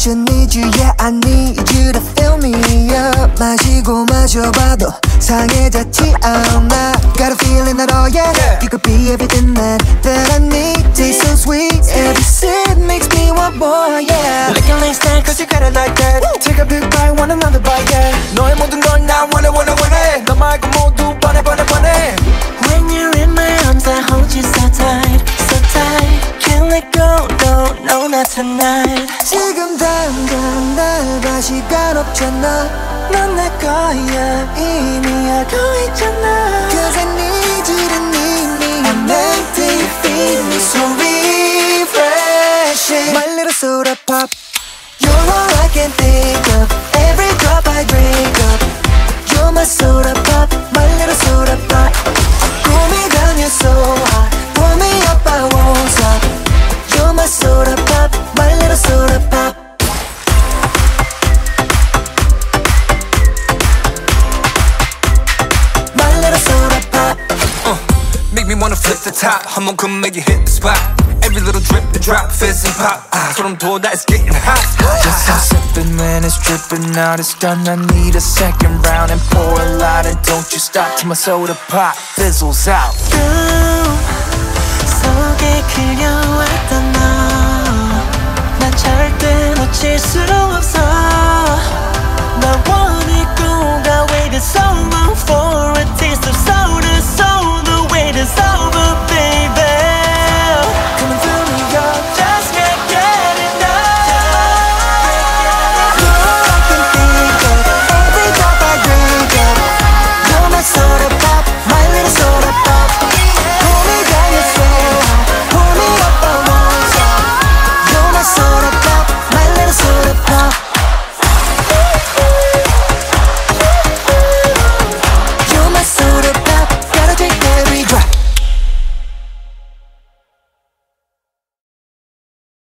want you, need you, yeah I need you to fill me up 마시고 마셔봐도 상해졌지 않아 Got a feeling that oh yeah, Yeah. You could be everything that, that I need Taste so sweet, every sip makes me want more yeah Licking like snack cause you got it like that Take a big bite, want another bite, yeah 너의 모든 걸나 원해 원해 원해 너 말고 모두 뻔해 뻔해 뻔해 When you're in my arms, I hold you so tight, so tight. Can't let go, no, no, not tonight. 지금 당장 날봐 시간 없잖아 넌 내 거야, 이미 알고 있잖아. Cause I need you to need me I'm empty, feed me so refreshing My little soda pop You're all I can think of. Every drop I drink top 한번 come make you hit the spot Every little drip and drop fizz and pop 아, 소름 돋아 it's getting hot Just I'm sipping when it's dripping out. It's done. I need a second round and pour a lot. And don't you stop till my soda pop fizzles out. 꿈 속에 그려왔던